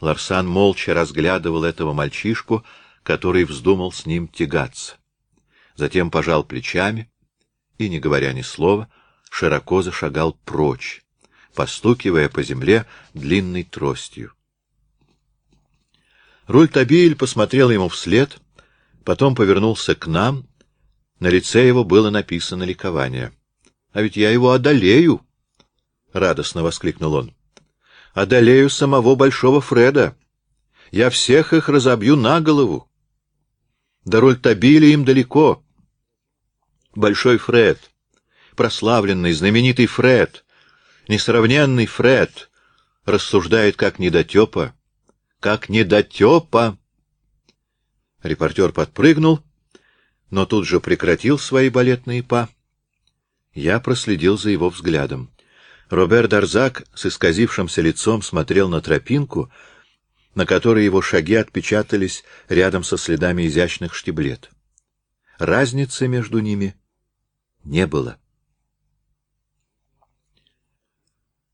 Ларсан молча разглядывал этого мальчишку, который вздумал с ним тягаться. Затем пожал плечами и, не говоря ни слова, широко зашагал прочь, постукивая по земле длинной тростью. Рультабиль посмотрел ему вслед, потом повернулся к нам. На лице его было написано ликование. — А ведь я его одолею! — радостно воскликнул он. — Одолею самого Большого Фреда! Я всех их разобью на голову! До Рультабиля им далеко! Большой Фред, прославленный, знаменитый Фред, несравненный Фред, рассуждает как недотепа, как недотепа. Репортер подпрыгнул, но тут же прекратил свои балетные па. Я проследил за его взглядом. Робер Дарзак с исказившимся лицом смотрел на тропинку, на которой его шаги отпечатались рядом со следами изящных штиблет. Разницы между ними не было.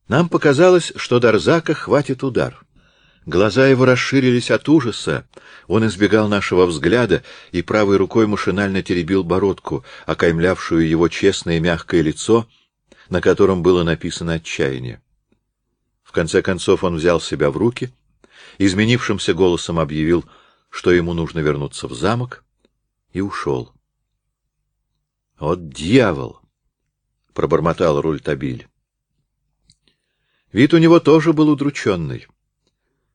Нам показалось, что Дарзака хватит удар. Глаза его расширились от ужаса. Он избегал нашего взгляда и правой рукой машинально теребил бородку, окаймлявшую его честное мягкое лицо, на котором было написано отчаяние. В конце концов он взял себя в руки, изменившимся голосом объявил, что ему нужно вернуться в замок, и ушел. — От дьявол! — пробормотал Рультабиль. Вид у него тоже был удрученный.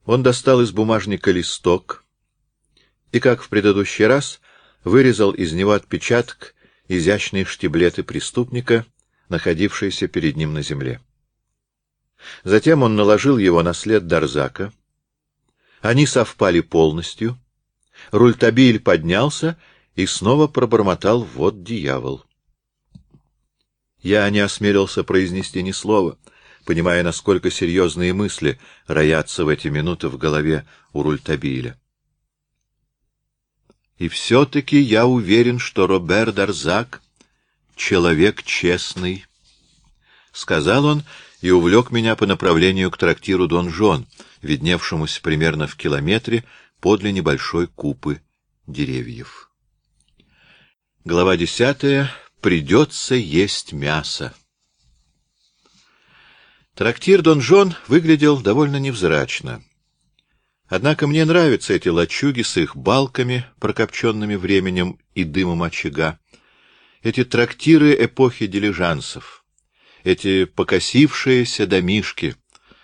Он достал из бумажника листок и, как в предыдущий раз, вырезал из него отпечаток изящной штиблеты преступника, находившейся перед ним на земле. Затем он наложил его на след Дарзака. Они совпали полностью. Рультабиль поднялся и снова пробормотал «Вот дьявол». Я не осмелился произнести ни слова — понимая, насколько серьезные мысли роятся в эти минуты в голове у Рультабиля. И все-таки я уверен, что Робер Дарзак — человек честный, — сказал он и увлек меня по направлению к трактиру Дон Жон, видневшемуся примерно в километре подле небольшой купы деревьев. Глава десятая. Придется есть мясо. Трактир Дон Жон выглядел довольно невзрачно. Однако мне нравятся эти лачуги с их балками, прокопченными временем и дымом очага, эти трактиры эпохи дилижансов, эти покосившиеся домишки,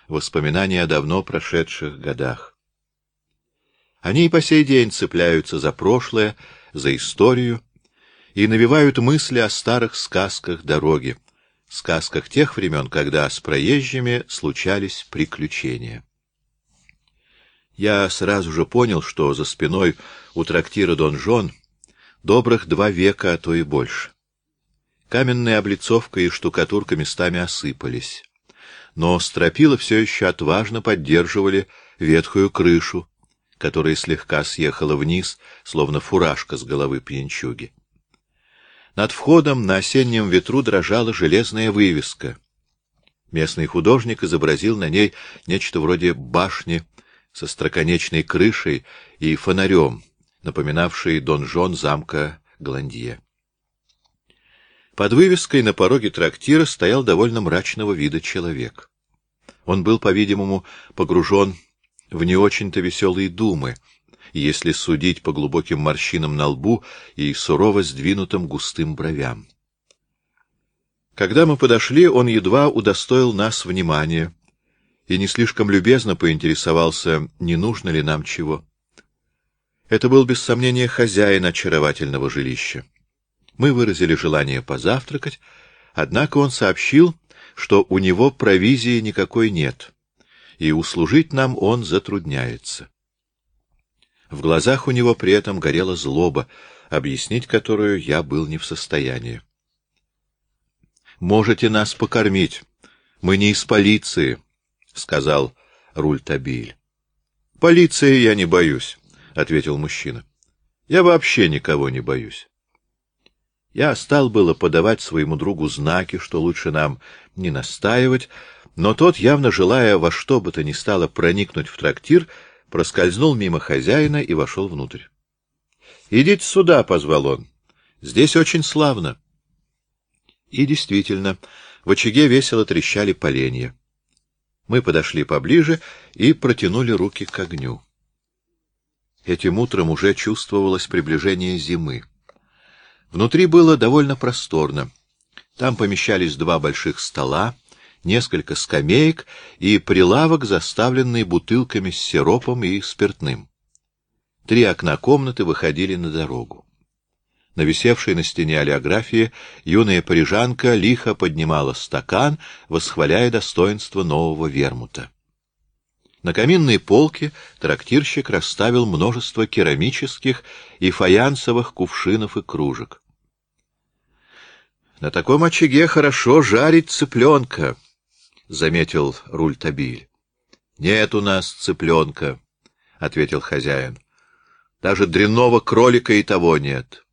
воспоминания о давно прошедших годах. Они и по сей день цепляются за прошлое, за историю и навевают мысли о старых сказках дороги, сказках тех времен, когда с проезжими случались приключения. Я сразу же понял, что за спиной у трактира Дон Жон добрых два века, а то и больше. Каменная облицовка и штукатурка местами осыпались. Но стропила все еще отважно поддерживали ветхую крышу, которая слегка съехала вниз, словно фуражка с головы пьянчуги. Над входом на осеннем ветру дрожала железная вывеска. Местный художник изобразил на ней нечто вроде башни со строконечной крышей и фонарем, напоминавший донжон замка Гландье. Под вывеской на пороге трактира стоял довольно мрачного вида человек. Он был, по-видимому, погружен в не очень-то веселые думы — если судить по глубоким морщинам на лбу и сурово сдвинутым густым бровям. Когда мы подошли, он едва удостоил нас внимания и не слишком любезно поинтересовался, не нужно ли нам чего. Это был, без сомнения, хозяин очаровательного жилища. Мы выразили желание позавтракать, однако он сообщил, что у него провизии никакой нет, и услужить нам он затрудняется. В глазах у него при этом горела злоба, объяснить которую я был не в состоянии. «Можете нас покормить. Мы не из полиции», — сказал Рультабиль. «Полиции я не боюсь», — ответил мужчина. «Я вообще никого не боюсь». Я стал было подавать своему другу знаки, что лучше нам не настаивать, но тот, явно желая во что бы то ни стало проникнуть в трактир, проскользнул мимо хозяина и вошел внутрь. — Идите сюда, — позвал он. — Здесь очень славно. И действительно, в очаге весело трещали поленья. Мы подошли поближе и протянули руки к огню. Этим утром уже чувствовалось приближение зимы. Внутри было довольно просторно. Там помещались два больших стола, несколько скамеек и прилавок, заставленный бутылками с сиропом и спиртным. Три окна комнаты выходили на дорогу. На висевшей на стене олеографии юная парижанка лихо поднимала стакан, восхваляя достоинство нового вермута. На каминной полке трактирщик расставил множество керамических и фаянсовых кувшинов и кружек. На таком очаге хорошо жарить цыпленка, — заметил Рультабиль. — Нет у нас цыпленка, — ответил хозяин. — Даже дрянного кролика и того нет.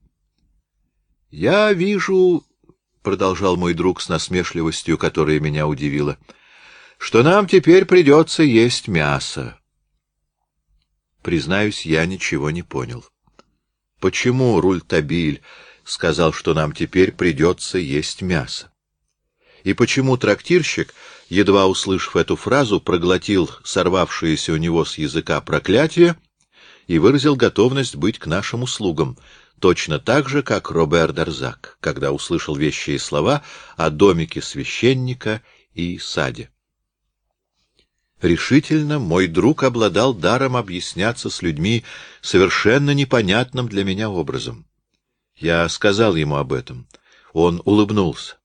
— Я вижу, — продолжал мой друг с насмешливостью, которая меня удивила, — что нам теперь придется есть мясо. Признаюсь, я ничего не понял. Почему Рультабиль сказал, что нам теперь придется есть мясо. И почему трактирщик, едва услышав эту фразу, проглотил сорвавшееся у него с языка проклятие и выразил готовность быть к нашим услугам, точно так же, как Робер Дарзак, когда услышал вещие слова о домике священника и саде. Решительно мой друг обладал даром объясняться с людьми совершенно непонятным для меня образом. Я сказал ему об этом. Он улыбнулся.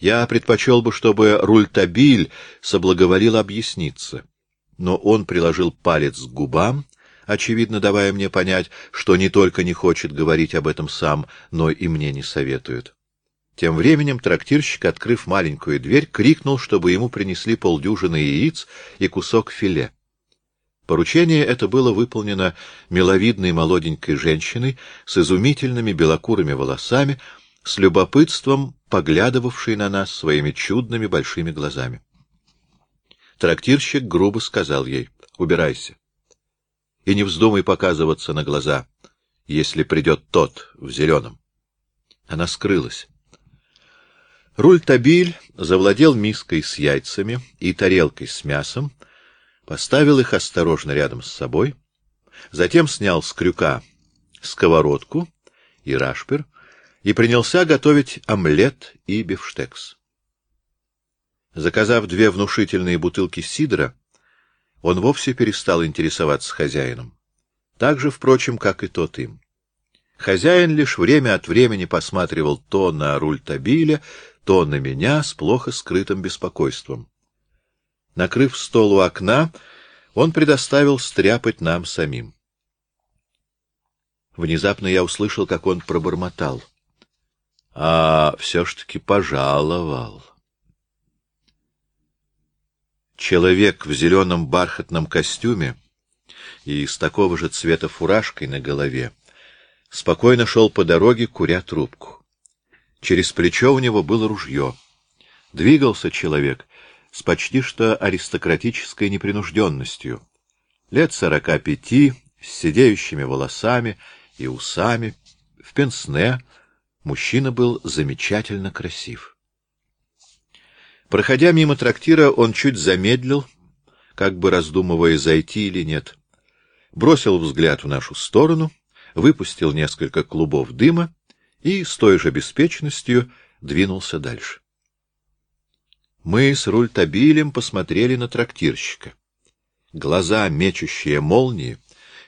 Я предпочел бы, чтобы Рультабиль соблаговолил объясниться. Но он приложил палец к губам, очевидно давая мне понять, что не только не хочет говорить об этом сам, но и мне не советует. Тем временем трактирщик, открыв маленькую дверь, крикнул, чтобы ему принесли полдюжины яиц и кусок филе. Поручение это было выполнено миловидной молоденькой женщиной с изумительными белокурыми волосами, с любопытством поглядывавшей на нас своими чудными большими глазами. Трактирщик грубо сказал ей «Убирайся и не вздумай показываться на глаза, если придет тот в зеленом». Она скрылась. Руль-табиль завладел миской с яйцами и тарелкой с мясом, поставил их осторожно рядом с собой, затем снял с крюка сковородку и рашпер и принялся готовить омлет и бифштекс. Заказав две внушительные бутылки сидра, он вовсе перестал интересоваться хозяином. Так же, впрочем, как и тот им. Хозяин лишь время от времени посматривал то на руль табиля, то на меня с плохо скрытым беспокойством. Накрыв стол у окна, он предоставил стряпать нам самим. Внезапно я услышал, как он пробормотал. А все ж таки пожаловал. Человек в зеленом бархатном костюме и с такого же цвета фуражкой на голове спокойно шел по дороге, куря трубку. Через плечо у него было ружье. Двигался человек с почти что аристократической непринужденностью. Лет сорока пяти, с сидеющими волосами и усами, в пенсне, мужчина был замечательно красив. Проходя мимо трактира, он чуть замедлил, как бы раздумывая, зайти или нет. Бросил взгляд в нашу сторону, выпустил несколько клубов дыма и с той же беспечностью двинулся дальше. Мы с Рультабилем посмотрели на трактирщика. Глаза, мечущие молнии,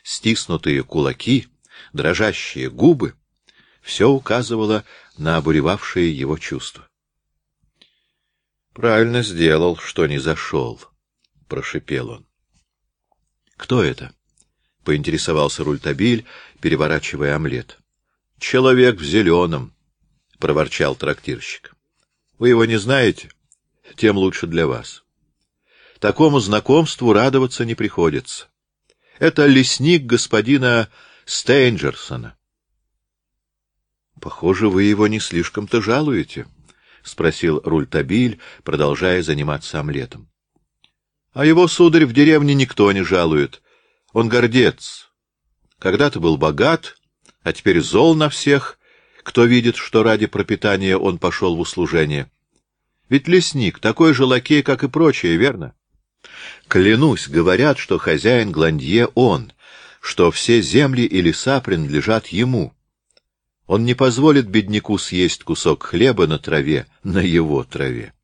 стиснутые кулаки, дрожащие губы — все указывало на обуревавшие его чувства. — Правильно сделал, что не зашел, — прошипел он. — Кто это? — поинтересовался Рультабиль, переворачивая омлет. — Человек в зеленом, — проворчал трактирщик. — Вы его не знаете? — тем лучше для вас. Такому знакомству радоваться не приходится. Это лесник господина Стейнджерсона. Похоже, вы его не слишком-то жалуете, — спросил Рультабиль, продолжая заниматься омлетом. — А его, сударь, в деревне никто не жалует. Он гордец. Когда-то был богат, а теперь зол на всех, кто видит, что ради пропитания он пошел в услужение. Ведь лесник такой же лакей, как и прочие, верно? Клянусь, говорят, что хозяин Гландье он, что все земли и леса принадлежат ему. Он не позволит бедняку съесть кусок хлеба на траве, на его траве.